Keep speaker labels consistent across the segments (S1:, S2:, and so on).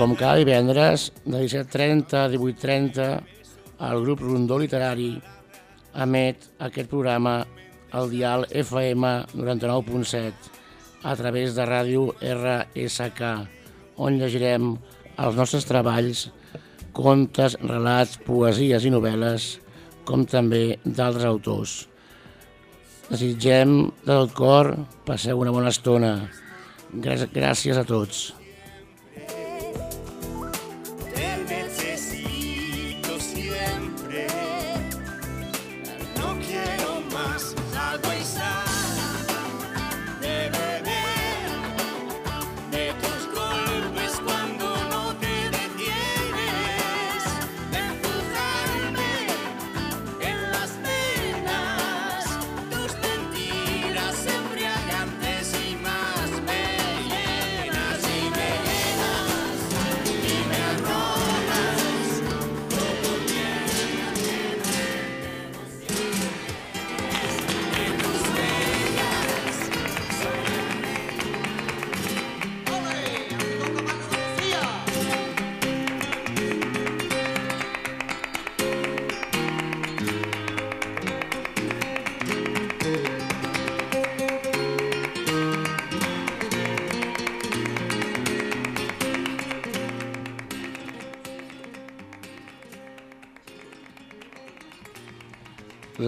S1: Com cada divendres, de 17.30 a 18.30, el grup Rondó Literari emet aquest programa al dial FM 99.7 a través de ràdio RSK, on llegirem els nostres treballs, contes, relats, poesies i novel·les, com també d'altres autors. Desitgem de tot cor, passeu una bona estona. Gràcies, a tots.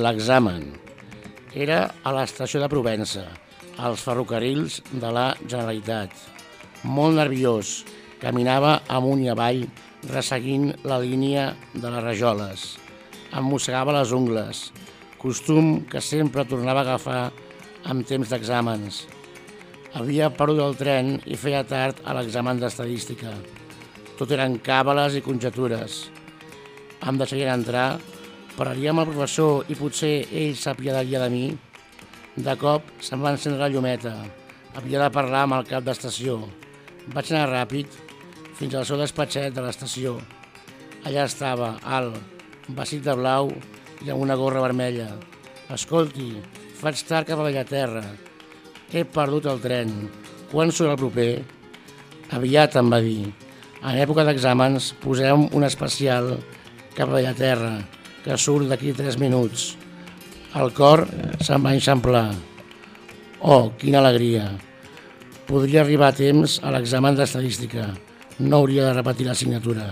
S1: L'examen. Era a l'estació de Provença, als ferrocarrils de la Generalitat. Molt nerviós, caminava amunt i avall, resseguint la línia de les rajoles. Em mossegava les ungles, costum que sempre tornava a agafar en temps d'exàmens. Havia perdut el tren i feia tard a l'examen d'estadística. Tot eren càbales i conjectures. Em deixarien entrar, parlaria amb el professor i potser ell s'apiadaria de mi. De cop se'm va encendre la llumeta. Havia de parlar amb el cap d'estació. Vaig anar ràpid fins al seu despatxet de l'estació. Allà estava, alt, vestit de blau i amb una gorra vermella. Escolti, faig tard cap a Bellaterra. He perdut el tren. Quan surt el proper? Aviat em va dir. En època d'exàmens posem un especial cap a Bellaterra, que surt d'aquí 3 minuts. El cor se'm va enxamplar. Oh, quina alegria! Podria arribar a temps a l'examen d'estadística. No hauria de repetir l'assignatura.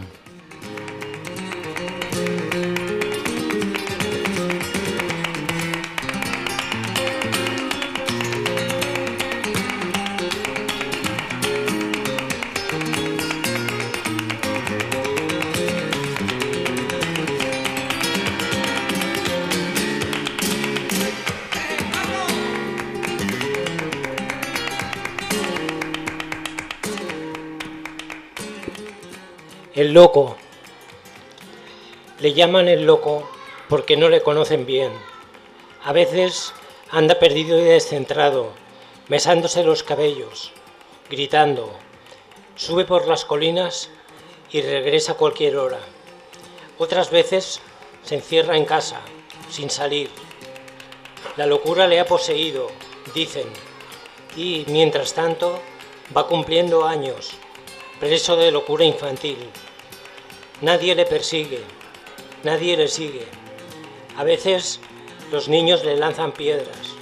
S2: Loco. Le llaman el loco porque no le conocen bien. A veces anda perdido y descentrado, mesándose los cabellos, gritando. Sube por las colinas y regresa a cualquier hora. Otras veces se encierra en casa, sin salir. La locura le ha poseído, dicen, y mientras tanto va cumpliendo años, preso de locura infantil. Nadie le persigue, nadie le sigue. A veces los niños le lanzan piedras,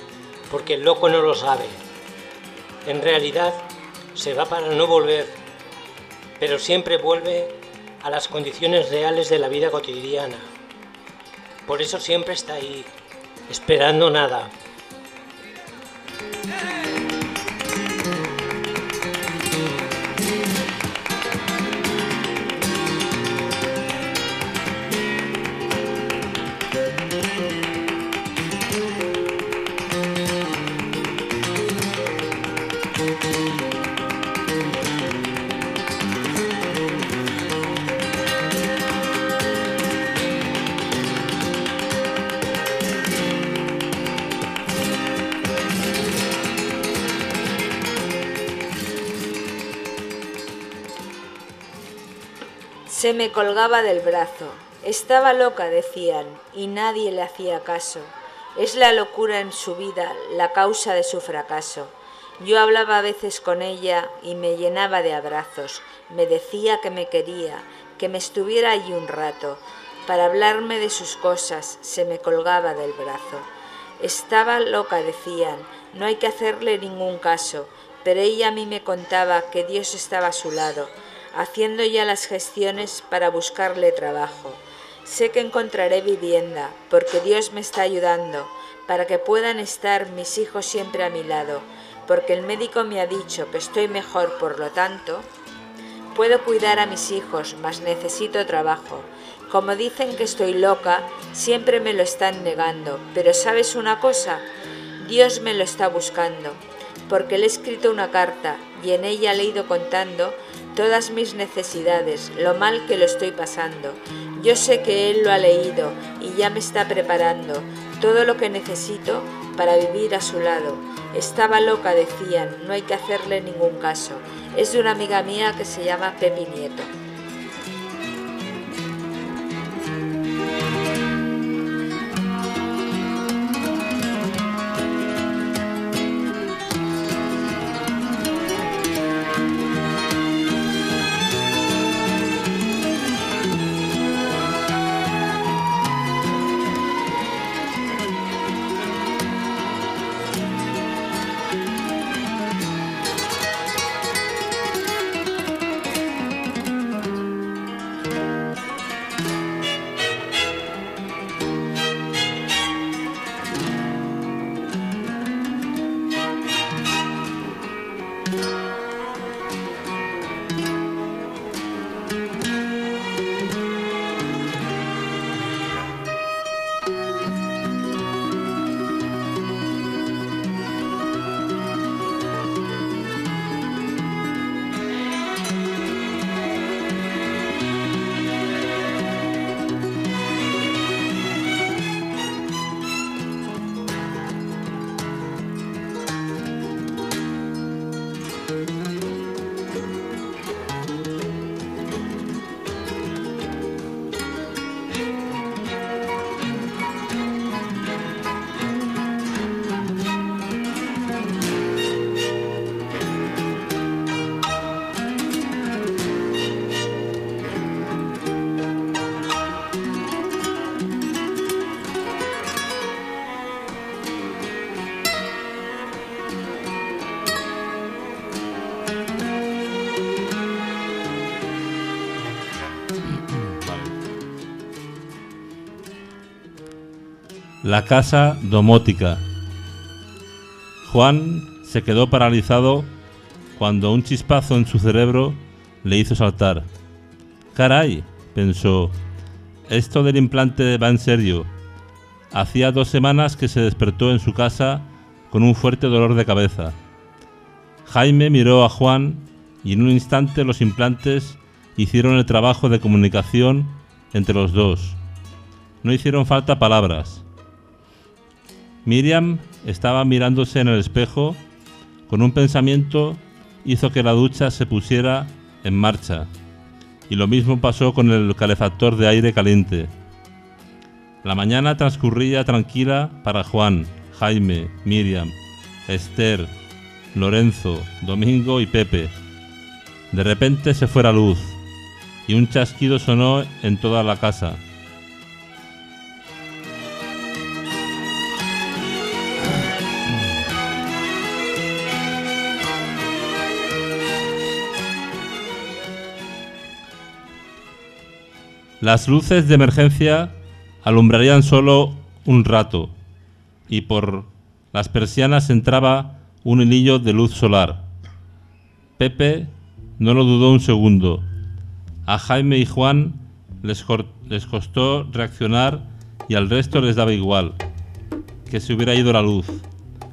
S2: porque el loco no lo sabe. En realidad se va para no volver, pero siempre vuelve a las condiciones reales de la vida cotidiana. Por eso siempre está ahí, esperando nada.
S3: Se me colgaba del brazo. Estaba loca, decían, y nadie le hacía caso. Es la locura en su vida la causa de su fracaso. Yo hablaba a veces con ella y me llenaba de abrazos. Me decía que me quería, que me estuviera allí un rato. Para hablarme de sus cosas se me colgaba del brazo. Estaba loca, decían, no hay que hacerle ningún caso, pero ella a mí me contaba que Dios estaba a su lado, haciendo ya las gestiones para buscarle trabajo. Sé que encontraré vivienda, porque Dios me está ayudando, para que puedan estar mis hijos siempre a mi lado, porque el médico me ha dicho que estoy mejor, por lo tanto, puedo cuidar a mis hijos, mas necesito trabajo. Como dicen que estoy loca, siempre me lo están negando, pero ¿sabes una cosa? Dios me lo está buscando, porque le he escrito una carta y en ella le he ido contando todas mis necesidades, lo mal que lo estoy pasando. Yo sé que Él lo ha leído y ya me está preparando todo lo que necesito para vivir a su lado. Estaba loca, decían, no hay que hacerle ningún caso. Es de una amiga mía que se llama Pepi Nieto.
S4: La casa domótica. Juan se quedó paralizado cuando un chispazo en su cerebro le hizo saltar. Caray, pensó, esto del implante va en serio. Hacía dos semanas que se despertó en su casa con un fuerte dolor de cabeza. Jaime miró a Juan y en un instante los implantes hicieron el trabajo de comunicación entre los dos. No hicieron falta palabras. Miriam estaba mirándose en el espejo. Con un pensamiento hizo que la ducha se pusiera en marcha. Y lo mismo pasó con el calefactor de aire caliente. La mañana transcurría tranquila para Juan, Jaime, Miriam, Esther, Lorenzo, Domingo y Pepe. De repente se fue la luz y un chasquido sonó en toda la casa. Las luces de emergencia alumbrarían solo un rato y por las persianas entraba un hilillo de luz solar. Pepe no lo dudó un segundo. A Jaime y Juan les, les costó reaccionar y al resto les daba igual que se hubiera ido la luz.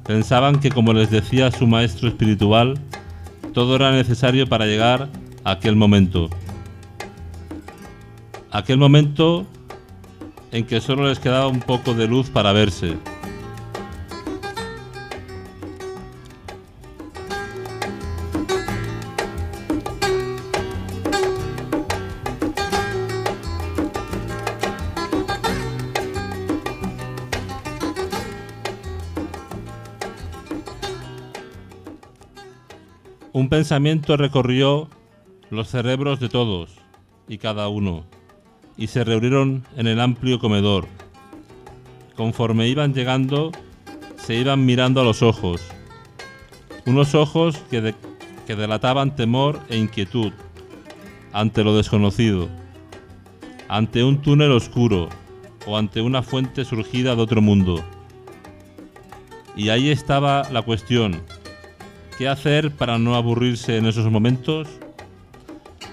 S4: Pensaban que, como les decía su maestro espiritual, todo era necesario para llegar a aquel momento aquel momento en que solo les quedaba un poco de luz para verse. Un pensamiento recorrió los cerebros de todos y cada uno y se reunieron en el amplio comedor. Conforme iban llegando, se iban mirando a los ojos. Unos ojos que, que delataban temor e inquietud ante lo desconocido, ante un túnel oscuro o ante una fuente surgida de otro mundo. Y ahí estaba la cuestión. ¿Qué hacer para no aburrirse en esos momentos?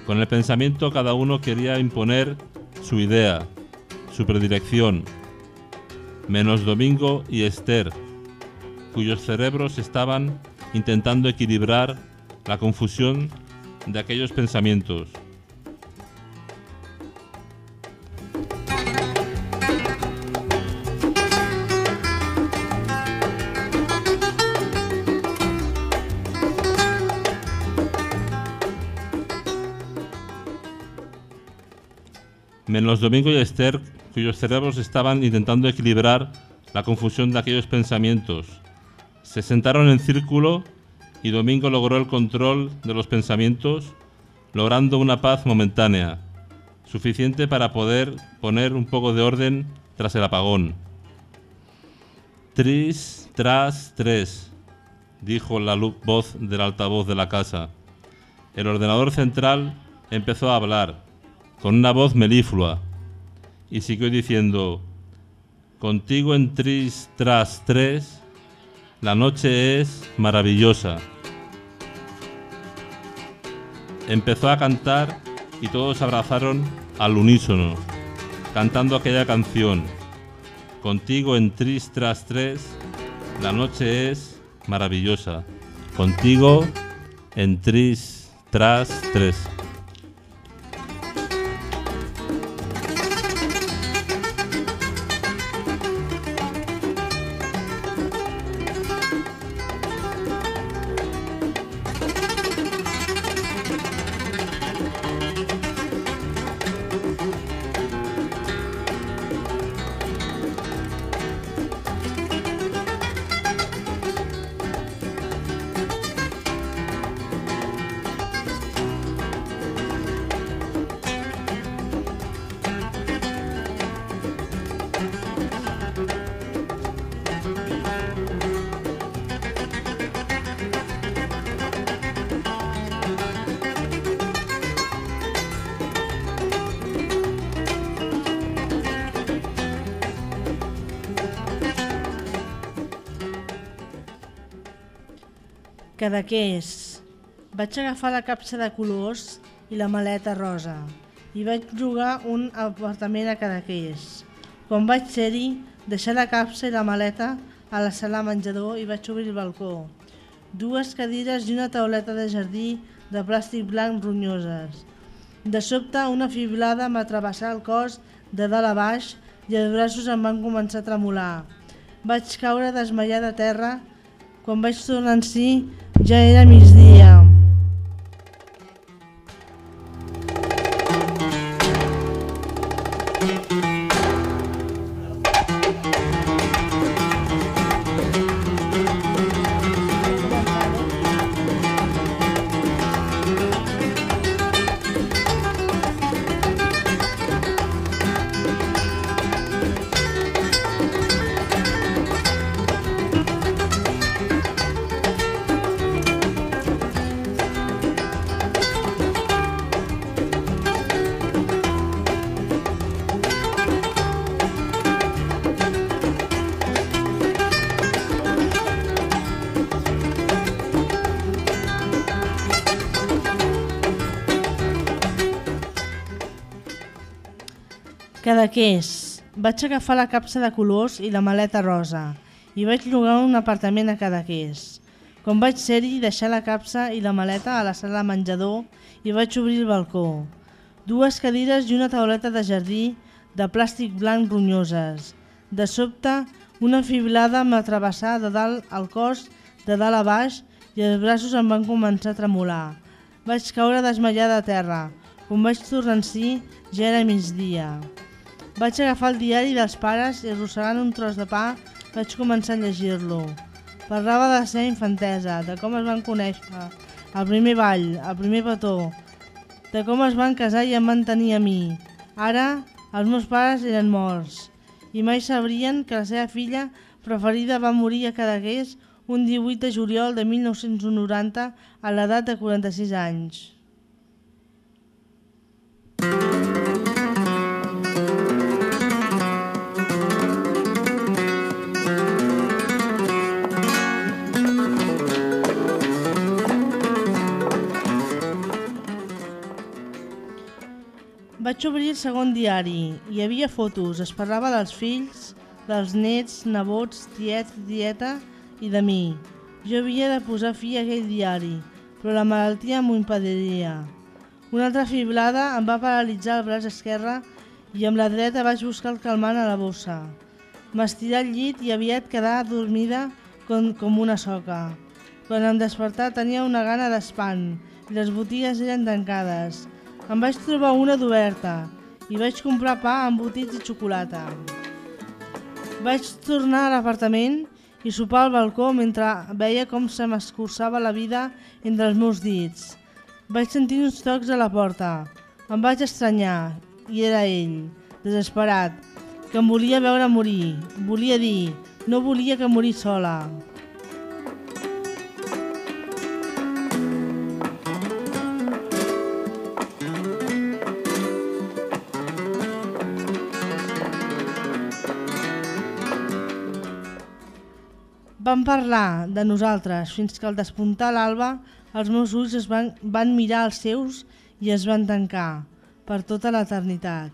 S4: Con el pensamiento cada uno quería imponer su idea, su predilección, menos Domingo y Esther, cuyos cerebros estaban intentando equilibrar la confusión de aquellos pensamientos. Menos Domingo y Esther, cuyos cerebros estaban intentando equilibrar la confusión de aquellos pensamientos. Se sentaron en círculo y Domingo logró el control de los pensamientos, logrando una paz momentánea, suficiente para poder poner un poco de orden tras el apagón. Tris, tras, tres, dijo la voz del altavoz de la casa. El ordenador central empezó a hablar con una voz meliflua y siguió diciendo, contigo en tris tras tres, la noche es maravillosa. Empezó a cantar y todos abrazaron al unísono, cantando aquella canción. Contigo en tris tras tres, la noche es maravillosa. Contigo en tris tras tres.
S5: Vaig agafar la capsa de colors i la maleta rosa i vaig llogar un apartament a Cadaqués. Quan vaig ser-hi, deixar la capsa i la maleta a la sala menjador i vaig obrir el balcó. Dues cadires i una tauleta de jardí de plàstic blanc ronyoses. De sobte, una fiblada m'ha travessat el cos de dalt a baix i els braços em van començar a tremolar. Vaig caure desmaiada a terra. Quan vaig tornar en si, ja era migdia. Cadaqués. Vaig agafar la capsa de colors i la maleta rosa i vaig llogar un apartament a Cadaqués. Quan vaig ser-hi, deixar la capsa i la maleta a la sala menjador i vaig obrir el balcó. Dues cadires i una tauleta de jardí de plàstic blanc ronyoses. De sobte, una fiblada m'ha travessat de dalt al cos, de dalt a baix, i els braços em van començar a tremolar. Vaig caure desmaiada a terra. Quan vaig tornar en si, ja era migdia. Vaig agafar el diari dels pares i arrossegant un tros de pa vaig començar a llegir-lo. Parlava de la seva infantesa, de com es van conèixer, el primer ball, el primer petó, de com es van casar i em van tenir a mi. Ara, els meus pares eren morts i mai sabrien que la seva filla preferida va morir a Cadaqués un 18 de juliol de 1990 a l'edat de 46 anys. Vaig obrir el segon diari. Hi havia fotos, es parlava dels fills, dels nets, nebots, tiet, tieta i de mi. Jo havia de posar fi a aquell diari, però la malaltia m'ho impediria. Una altra fiblada em va paralitzar el braç esquerre i amb la dreta vaig buscar el calmant a la bossa. M'estirà al llit i aviat quedar dormida com, com una soca. Quan em despertar tenia una gana d'espant i les botigues eren tancades. Em vaig trobar una d'oberta i vaig comprar pa, embotits i xocolata. Vaig tornar a l'apartament i sopar al balcó mentre veia com se m'escurçava la vida entre els meus dits. Vaig sentir uns tocs a la porta. Em vaig estranyar i era ell, desesperat, que em volia veure morir. Volia dir, no volia que morís sola. Vam parlar de nosaltres fins que al despuntar l'alba els meus ulls es van, van mirar els seus i es van tancar per tota l'eternitat.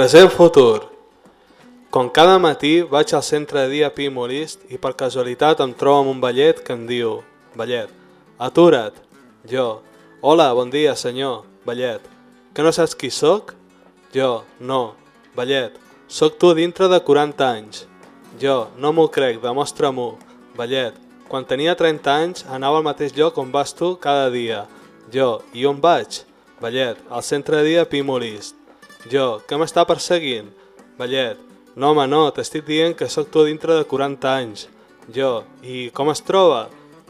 S6: Present futur. Com cada matí vaig al centre de dia Pi Molist i per casualitat em trobo amb un ballet que em diu Ballet, atura't. Jo, hola, bon dia senyor. Ballet, que no saps qui sóc? Jo, no. Ballet, sóc tu dintre de 40 anys. Jo, no m'ho crec, demostra-m'ho. Ballet, quan tenia 30 anys anava al mateix lloc on vas tu cada dia. Jo, i on vaig? Ballet, al centre de dia Pi Molist. Jo, que m'està perseguint? Ballet, no home no, t'estic dient que sóc tu dintre de 40 anys. Jo, i com es troba?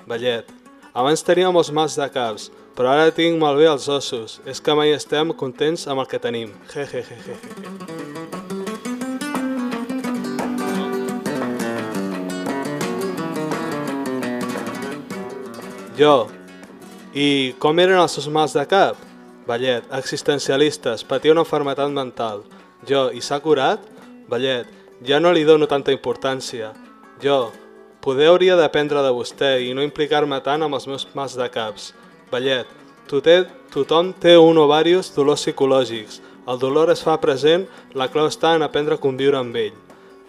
S6: Ballet, abans tenia molts mals de caps, però ara tinc malbé els ossos. És que mai estem contents amb el que tenim. Je, je, je, je, je. Jo, i com eren els seus mals de cap? Ballet, existencialistes, patia una enfermetat mental. Jo, i s'ha curat? Ballet, ja no li dono tanta importància. Jo, poder hauria d'aprendre de vostè i no implicar-me tant amb els meus mals de caps. Ballet, tothom té un o diversos dolors psicològics. El dolor es fa present, la clau està en aprendre a conviure amb ell.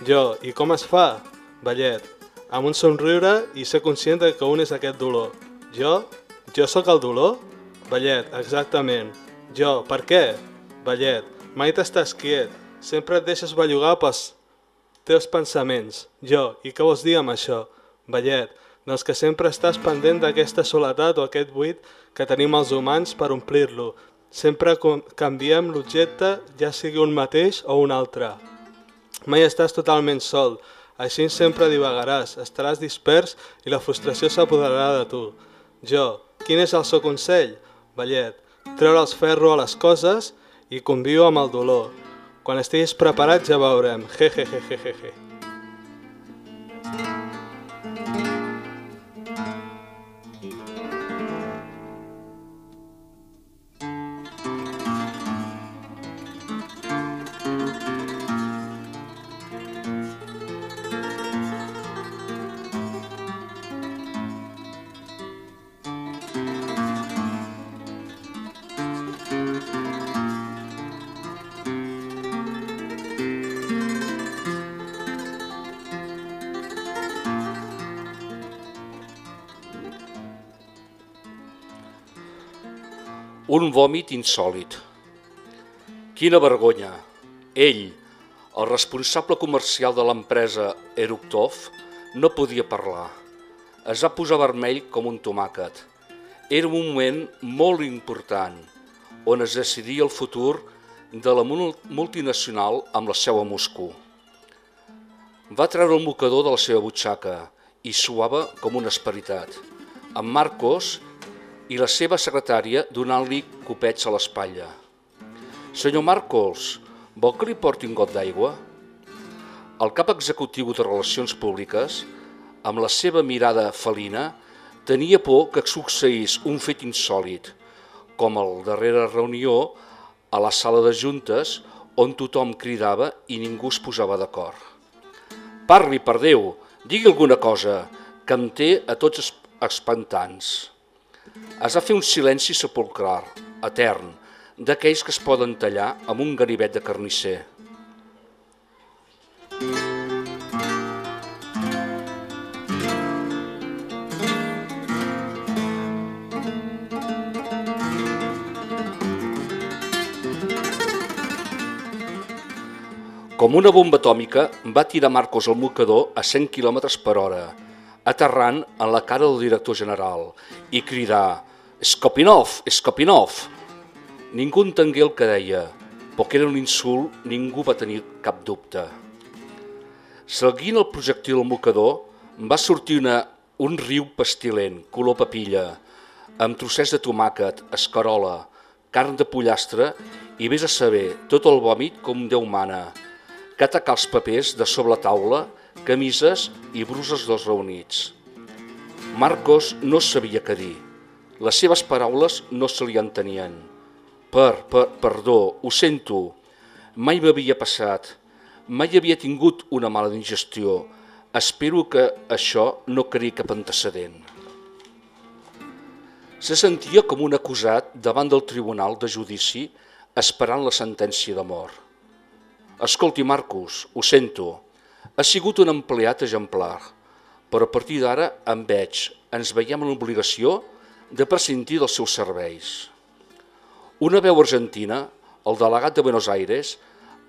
S6: Jo, i com es fa? Ballet, amb un somriure i ser conscient de que un és aquest dolor. Jo? Jo sóc el dolor? Ballet, exactament. Jo, per què? Ballet, mai t'estàs quiet. Sempre et deixes bellugar pels teus pensaments. Jo, i què vols dir amb això? Ballet, doncs que sempre estàs pendent d'aquesta soledat o aquest buit que tenim els humans per omplir-lo. Sempre canviem l'objecte, ja sigui un mateix o un altre. Mai estàs totalment sol, així sempre divagaràs, estaràs dispers i la frustració s'apoderarà de tu. Jo, quin és el seu consell? Ballet, treure els ferro a les coses i conviu amb el dolor. Quan estiguis preparat ja veurem. Je, je, je, je, je.
S7: Un vòmit insòlid. Quina vergonya. Ell, el responsable comercial de l'empresa Eruktov, no podia parlar. Es va posar vermell com un tomàquet. Era un moment molt important, on es decidia el futur de la mul- multinacional amb la seu a Moscou. Va treure el mocador de la seva butxaca i suava com una esperitat. En Marcos i la seva secretària donant-li copets a l'espatlla. Senyor Marcos, vol que li porti un got d'aigua? El cap executiu de Relacions Públiques, amb la seva mirada felina, tenia por que succeís un fet insòlid, com el darrera reunió a la sala de juntes on tothom cridava i ningú es posava d'acord. Parli, per Déu, digui alguna cosa, que em té a tots es- espantants. Es va fer un silenci sepulcral, etern, d'aquells que es poden tallar amb un ganivet de carnisser. Com una bomba atòmica, va tirar Marcos al mocador a 100 km per hora, aterrant en la cara del director general i cridar «Skopinov! Skopinov!». Ningú entengué el que deia, però que era un insult, ningú va tenir cap dubte. Seguint el projectil al mocador, va sortir una, un riu pestilent, color papilla, amb trossets de tomàquet, escarola, carn de pollastre i vés a saber tot el vòmit com Déu mana, que atacar els papers de sobre la taula, camises i bruses dels reunits. Marcos no sabia què dir. Les seves paraules no se li entenien. Per, per, perdó, ho sento, mai m'havia passat, mai havia tingut una mala digestió. Espero que això no creï cap antecedent. Se sentia com un acusat davant del tribunal de judici esperant la sentència de mort. Escolti, Marcos, ho sento, ha sigut un empleat exemplar, però a partir d'ara em veig, ens veiem en l'obligació de prescindir dels seus serveis. Una veu argentina, el delegat de Buenos Aires,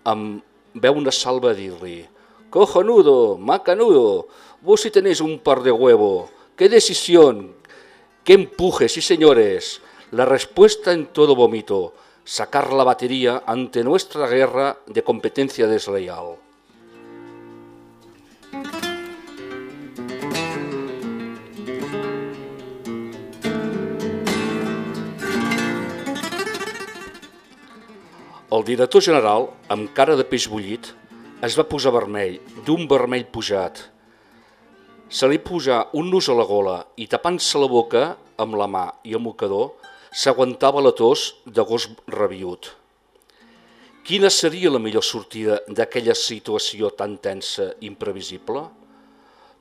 S7: em veu una salva dir-li «Cojonudo, macanudo, vos si tenéis un par de huevo, qué decisión, qué empuje, sí señores, la respuesta en todo vómito, sacar la batería ante nuestra guerra de competencia desleal». El director general, amb cara de peix bullit, es va posar vermell, d'un vermell pujat. Se li posà un nus a la gola i tapant-se la boca amb la mà i el mocador, s'aguantava la tos de gos rabiut. Quina seria la millor sortida d'aquella situació tan tensa i imprevisible?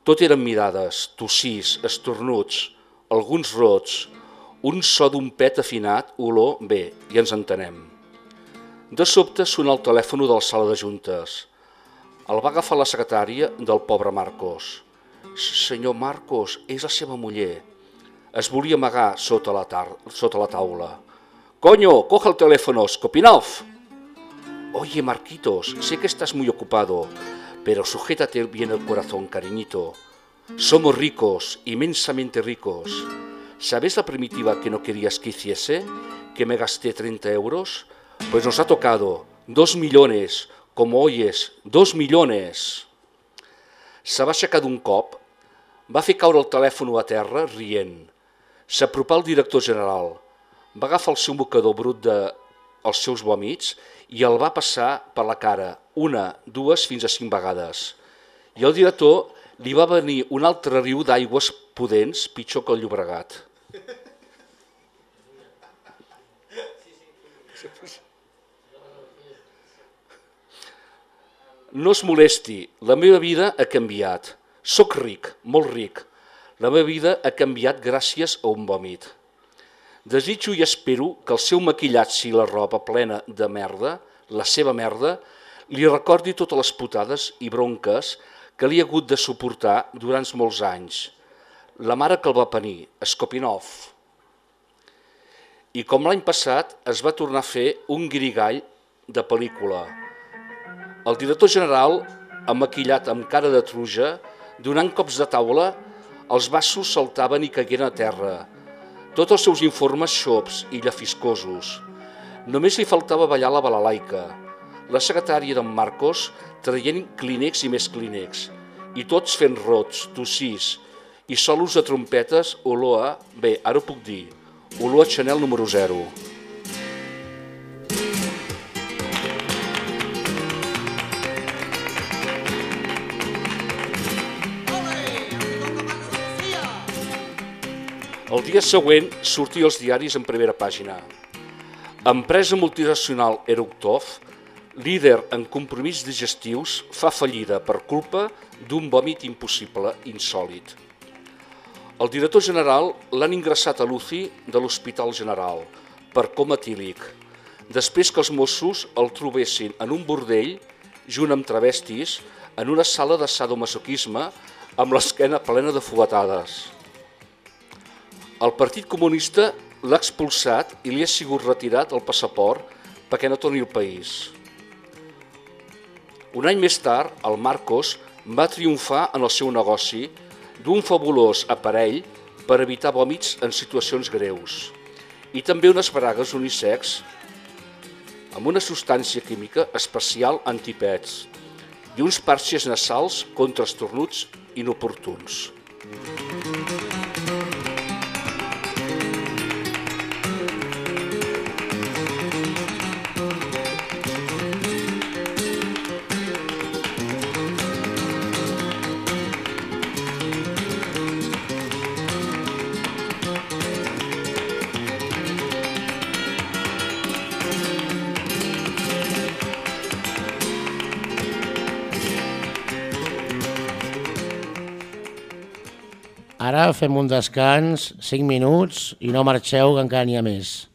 S7: Tot eren mirades, tossís, estornuts, alguns rots, un so d'un pet afinat, olor, bé, ja ens entenem. De sobte sona el telèfon de la sala de juntes. El va agafar la secretària del pobre Marcos. Senyor Marcos, és la seva muller. Es volia amagar sota la, sota la taula. Coño, coja el teléfono, Skopinov. Oye, Marquitos, sé que estás muy ocupado, pero sujétate bien el corazón, cariñito. Somos ricos, inmensamente ricos. ¿Sabes la primitiva que no querías que hiciese? ¿Que me gasté 30 euros? Pues nos ha tocado dos millones, como oyes, dos millones. Se va aixecar d'un cop, va fer caure el telèfon a terra rient. S'apropà al director general, va agafar el seu mocador brut de els seus vòmits i el va passar per la cara, una, dues, fins a cinc vegades. I el director li va venir un altre riu d'aigües pudents, pitjor que el Llobregat. No es molesti, la meva vida ha canviat. Soc ric, molt ric. La meva vida ha canviat gràcies a un vòmit. Desitjo i espero que el seu maquillatge i la roba plena de merda, la seva merda, li recordi totes les putades i bronques que li ha hagut de suportar durant molts anys. La mare que el va penir, Skopinov. I com l'any passat es va tornar a fer un guirigall de pel·lícula. El director general, maquillat amb cara de truja, donant cops de taula, els vasos saltaven i caigueren a terra. Tots els seus informes xops i llafiscosos. Només li faltava ballar la balalaica. La secretària d'en Marcos traient clínex i més clínex. I tots fent rots, tossís, i solos de trompetes olor a... Bé, ara ho puc dir. Olor a Chanel número 0. El dia següent sortia als diaris en primera pàgina. Empresa multinacional Eructov, líder en compromís digestius, fa fallida per culpa d'un vòmit impossible, insòlid. El director general l'han ingressat a l'UCI de l'Hospital General per coma etílic, després que els Mossos el trobessin en un bordell, junt amb travestis, en una sala de sadomasoquisme amb l'esquena plena de fuetades. El Partit Comunista l'ha expulsat i li ha sigut retirat el passaport perquè no torni al país. Un any més tard, el Marcos va triomfar en el seu negoci d'un fabulós aparell per evitar vòmits en situacions greus i també unes bragues unisex amb una substància química especial antipets i uns parxes nasals contra estornuts inoportuns.
S1: Fem un descans, 5 minuts, i no marxeu, que encara n'hi ha més.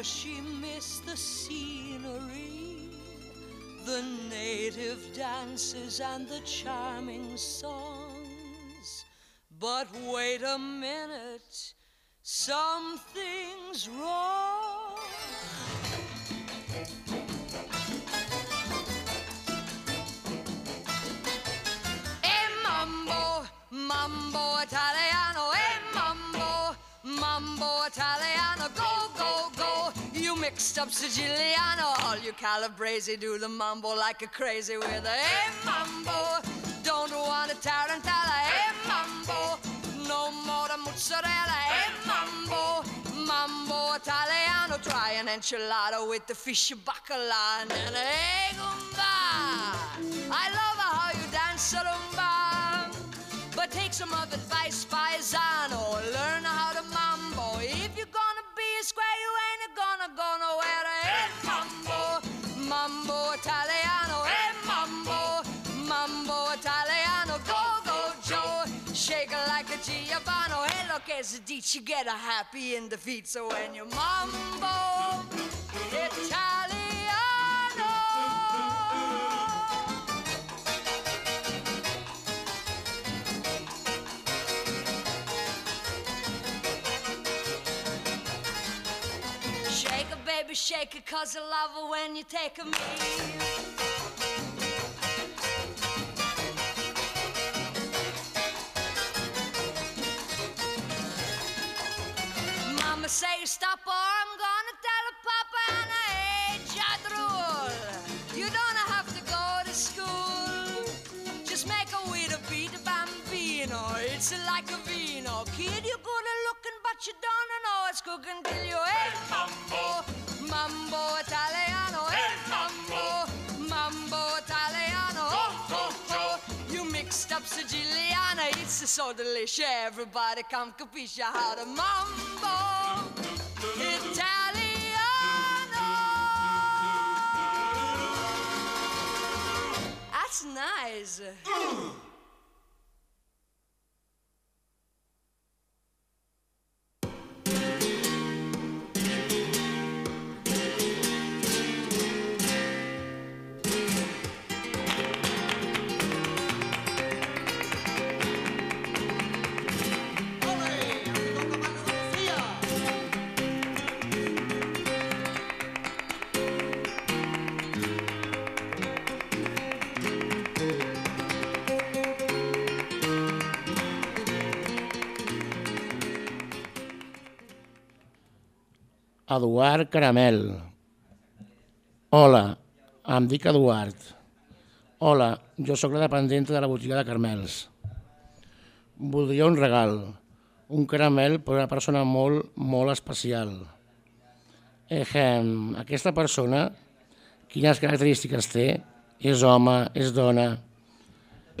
S8: Because she missed the scenery, the native dances, and the charming songs. But wait a minute, something's wrong. Mixed up Siciliano, all you Calabrese do the mambo like a crazy with a e mambo. Don't want a tarantella, e mambo. No more the mozzarella, e mambo. Mambo italiano, try an enchilada with the fish bacala and an egg I love how you dance a rumba. But take some of advice, by paisano. Learn how you get a happy in the feet. So when you mambo italiano. Shake it, baby, shake it, cause I love it when you take a me. Say stop or I'm gonna tell Papa and I hate child rule. You don't have to go to school. Just make a way to be the bambino. It's like a vino. Kid, you're good at looking, but you don't know it's cooking till you hey mambo, mambo it's so delicious. Everybody come capisce how to mambo italiano. That's nice.
S1: Eduard Caramel. Hola, em dic Eduard. Hola, jo sóc la dependenta de la botiga de Carmels. Voldria un regal, un caramel per una persona molt, molt especial. Ehem, aquesta persona, quines característiques té? És home, és dona?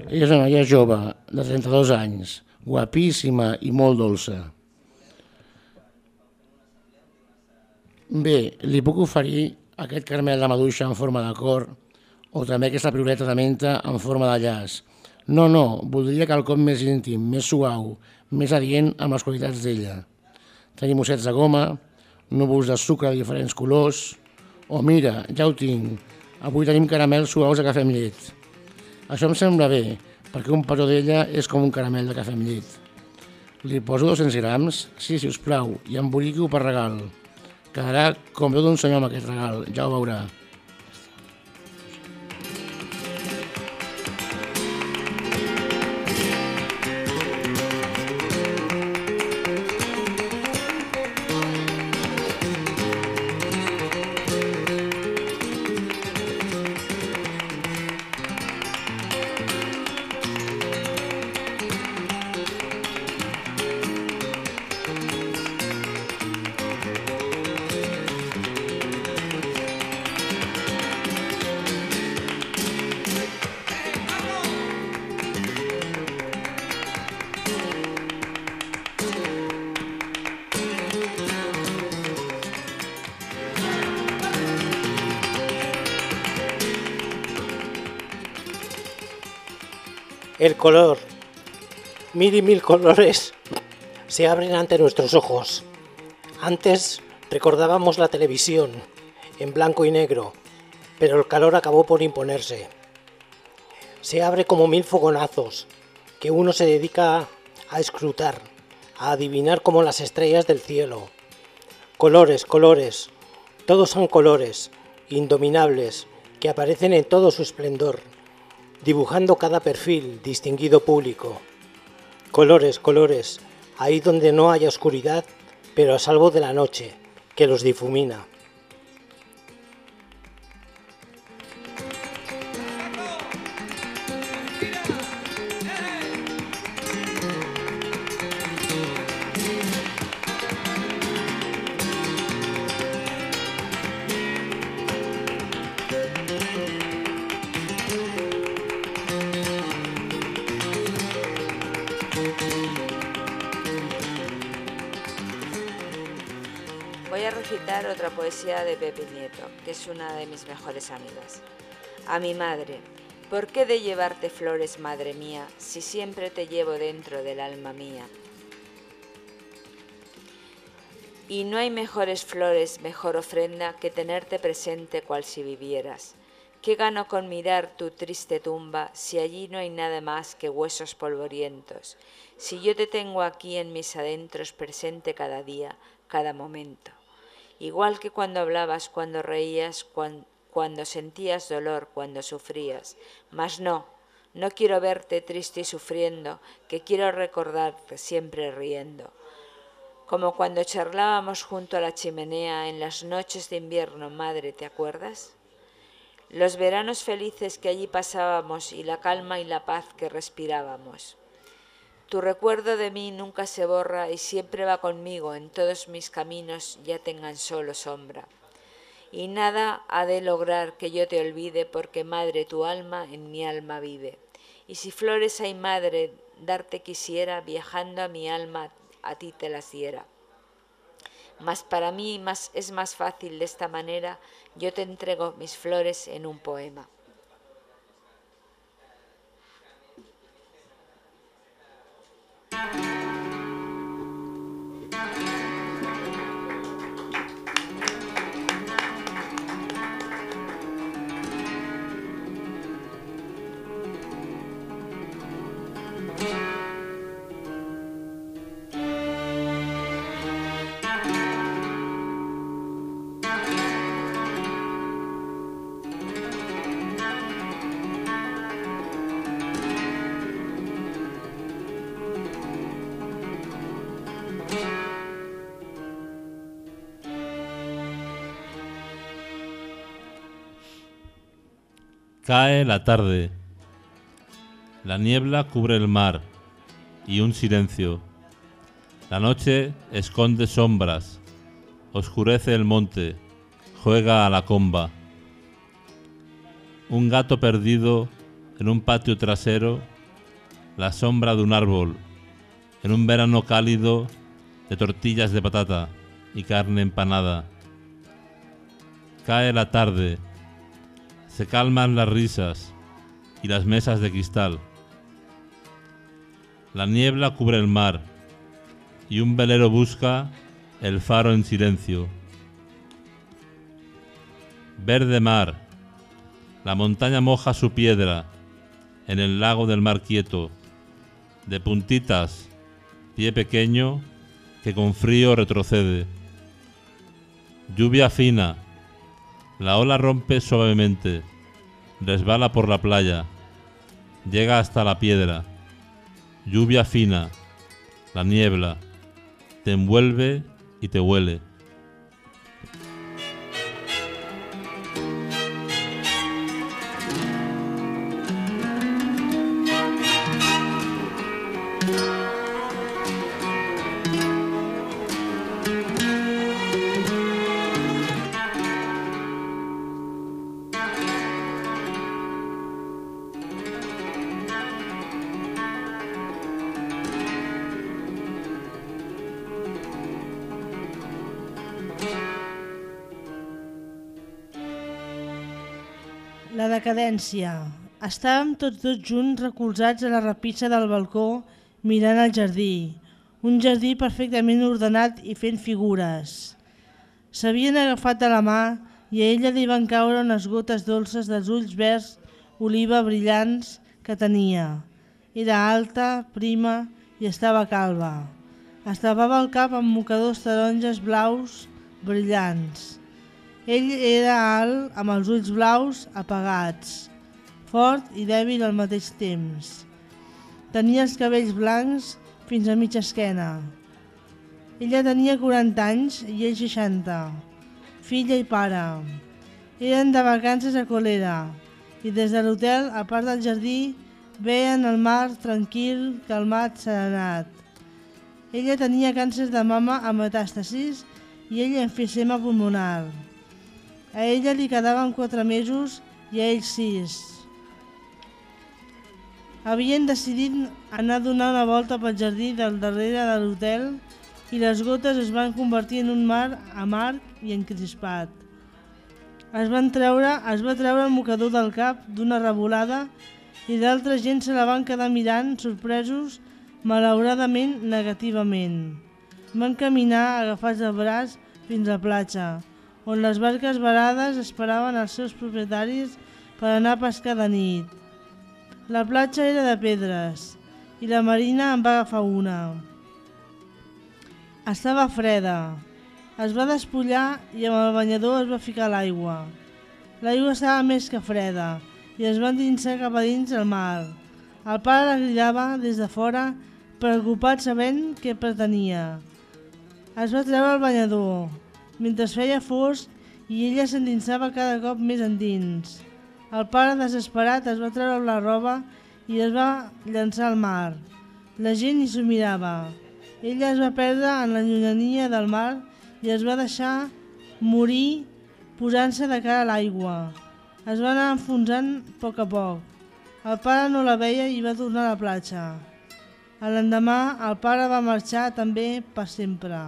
S1: És una noia jove, de 32 anys, guapíssima i molt dolça. Bé, li puc oferir aquest caramel de maduixa en forma de cor o també aquesta piruleta de menta en forma de llaç. No, no, voldria quelcom més íntim, més suau, més adient amb les qualitats d'ella. Tenim ossets de goma, núvols de sucre de diferents colors, o mira, ja ho tinc, avui tenim caramels suaus de cafè amb llet. Això em sembla bé, perquè un petó d'ella és com un caramel de cafè amb llet. Li poso 200 grams? Sí, si us plau, i emboliqui-ho per regal. Quedarà com veu d'un senyor amb aquest regal, ja ho veurà.
S2: Color. Mil y mil colores se abren ante nuestros ojos. Antes recordábamos la televisión, en blanco y negro, pero el calor acabó por imponerse. Se abre como mil fogonazos, que uno se dedica a escrutar, a adivinar como las estrellas del cielo. Colores, colores, todos son colores, indominables, que aparecen en todo su esplendor, dibujando cada perfil, distinguido público. Colores, colores, ahí donde no haya oscuridad, pero a salvo de la noche, que los difumina.
S3: Poesía de Pepe Nieto, que es una de mis mejores amigas. A mi madre, ¿por qué de llevarte flores, madre mía, si siempre te llevo dentro del alma mía? Y no hay mejores flores, mejor ofrenda que tenerte presente cual si vivieras. ¿Qué gano con mirar tu triste tumba si allí no hay nada más que huesos polvorientos? Si yo te tengo aquí en mis adentros presente cada día, cada momento. Igual que cuando hablabas, cuando reías, cuan- cuando sentías dolor, cuando sufrías. Mas no, no quiero verte triste y sufriendo, que quiero recordarte siempre riendo como cuando charlábamos junto a la chimenea en las noches de invierno, madre, ¿te acuerdas? Los veranos felices que allí pasábamos y la calma y la paz que respirábamos. Tu recuerdo de mí nunca se borra y siempre va conmigo en todos mis caminos, ya tengan solo sombra. Y nada ha de lograr que yo te olvide, porque madre, tu alma en mi alma vive. Y si flores hay madre, darte quisiera, viajando a mi alma, a ti te las diera. Mas para mí más, es más fácil de esta manera, yo te entrego mis flores en un poema.
S4: Cae la tarde. La niebla cubre el mar y un silencio. La noche esconde sombras, oscurece el monte, juega a la comba. Un gato perdido en un patio trasero, la sombra de un árbol, en un verano cálido de tortillas de patata y carne empanada. Cae la tarde, se calman las risas y las mesas de cristal. La niebla cubre el mar y un velero busca el faro en silencio. Verde mar, la montaña moja su piedra en el lago del mar quieto, de puntitas, pie pequeño que con frío retrocede. Lluvia fina, la ola rompe suavemente, resbala por la playa, llega hasta la piedra. Lluvia fina, la niebla, te envuelve y te huele.
S5: Decadència. Estàvem tots dos junts recolzats a la repissa del balcó mirant el jardí. un jardí perfectament ordenat i fent figures. S'havien agafat a la mà i a ella li van caure unes gotes dolces dels ulls verds oliva brillants que tenia. Era alta, prima i estava calva. Estava el cap amb mocadors taronges blaus brillants. Ell era alt, amb els ulls blaus apagats, fort i dèbil al mateix temps. Tenia els cabells blancs fins a mitja esquena. Ella tenia 40 anys i ell 60, filla i pare. Eren de vacances a Colera i des de l'hotel, a part del jardí, veien el mar tranquil, calmat, serenat. Ella tenia càncer de mama amb metàstasis i ell enfisema pulmonar. A ella li quedaven 4 mesos i a ell 6. Havien decidit anar a donar una volta pel jardí del darrere de l'hotel i les gotes es van convertir en un mar amarg i encrispat. Es, van treure, es va treure el mocador del cap d'una revolada i d'altra gent se la van quedar mirant, sorpresos, malauradament negativament. Van caminar agafats de braç fins a la platja, on les barques varades esperaven els seus propietaris per anar a pescar de nit. La platja era de pedres i la Marina en va agafar una. Estava freda. Es va despullar i amb el banyador es va ficar a l'aigua. L'aigua estava més que freda i es va endinsar cap a dins el mar. El pare la cridava des de fora, preocupat sabent què pretenia. Es va treure el banyador, mentre feia fosc i ella s'endinsava cada cop més endins. El pare, desesperat, es va treure la roba i es va llançar al mar. La gent hi s'ho mirava. Ella es va perdre en la llunyania del mar i es va deixar morir posant-se de cara a l'aigua. Es va anar enfonsant a poc a poc. El pare no la veia i va tornar a la platja. L'endemà, el pare va marxar també per sempre.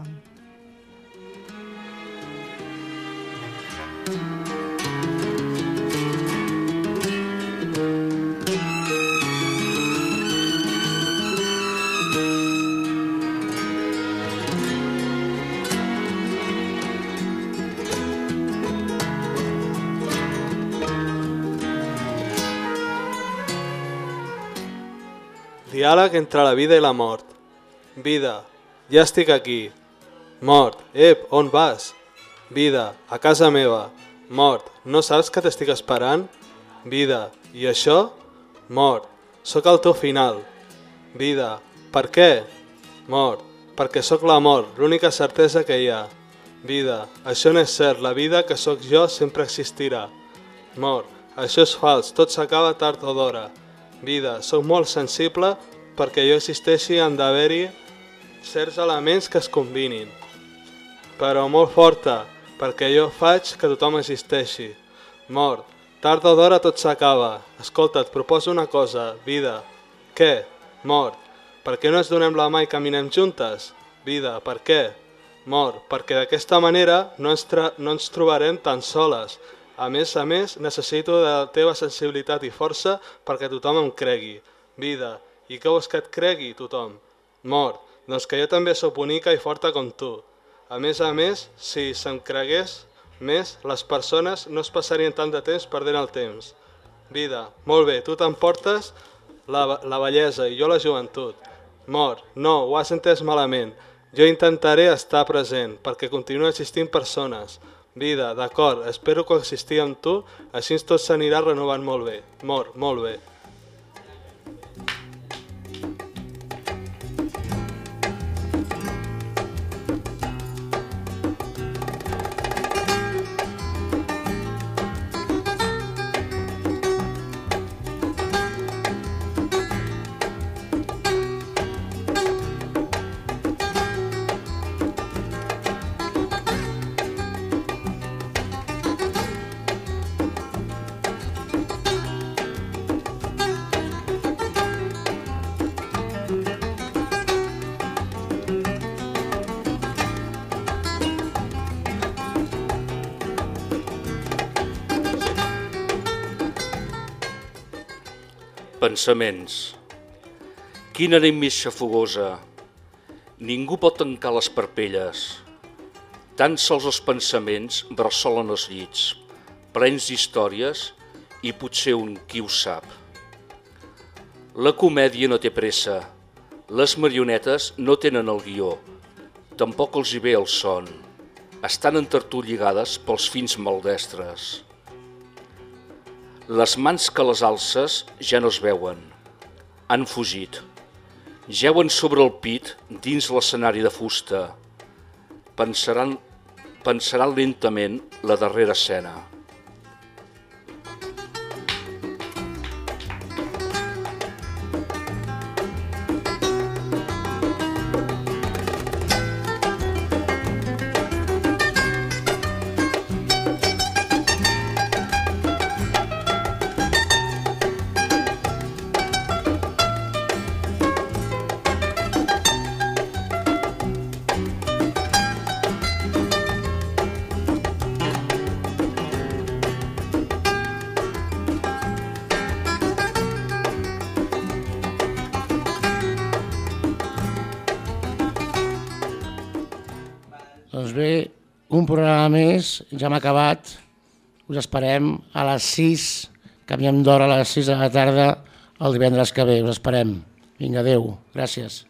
S6: Diàleg entre la vida i la mort. Vida, ja estic aquí. Mort, ep, on vas? Vida, a casa meva. Mort, no saps que t'estic esperant? Vida, i això? Mort, sóc el teu final. Vida, per què? Mort, perquè sóc la mort, l'única certesa que hi ha. Vida, això no és cert, la vida que sóc jo sempre existirà. Mort, això és fals, tot s'acaba tard o d'hora. Vida, sóc molt sensible perquè jo existeixi han d'haver-hi certs elements que es combinin. Però molt forta, perquè jo faig que tothom existeixi. Mort, tard o d'hora tot s'acaba. Escolta, et proposo una cosa, vida. Què? Mort, per què no ens donem la mà i caminem juntes? Vida, per què? Mort, perquè d'aquesta manera no ens, no ens trobarem tan soles. A més a més, necessito de la teva sensibilitat i força perquè tothom em cregui. Vida, i què vols que et cregui tothom? Mort, doncs que jo també sóc bonica i forta com tu. A més a més, si se'm cregués més, les persones no es passarien tant de temps perdent el temps. Vida, molt bé, tu t'emportes la, la bellesa i jo la joventut. Mort, no, ho has entès malament. Jo intentaré estar present perquè continuen existint persones. Vida, d'acord, espero coexistir amb tu, així tot s'anirà renovant molt bé. Mort, molt bé.
S7: Pensaments. Quina nit més xafogosa. Ningú pot tancar les parpelles. Tan sols els pensaments bressolen els llits, plens d'històries i potser un qui ho sap. La comèdia no té pressa. Les marionetes no tenen el guió. Tampoc els hi ve el son. Estan entertolligades pels fins maldestres. Les mans que les alces ja no es veuen. Han fugit. Geuen sobre el pit dins l'escenari de fusta. Pensaran, pensaran lentament la darrera escena.
S1: Un programa més, ja hem acabat. Us esperem a les 6, canviem d'hora a les 6 de la tarda el divendres que ve. Us esperem. Vinga, adeu. Gràcies.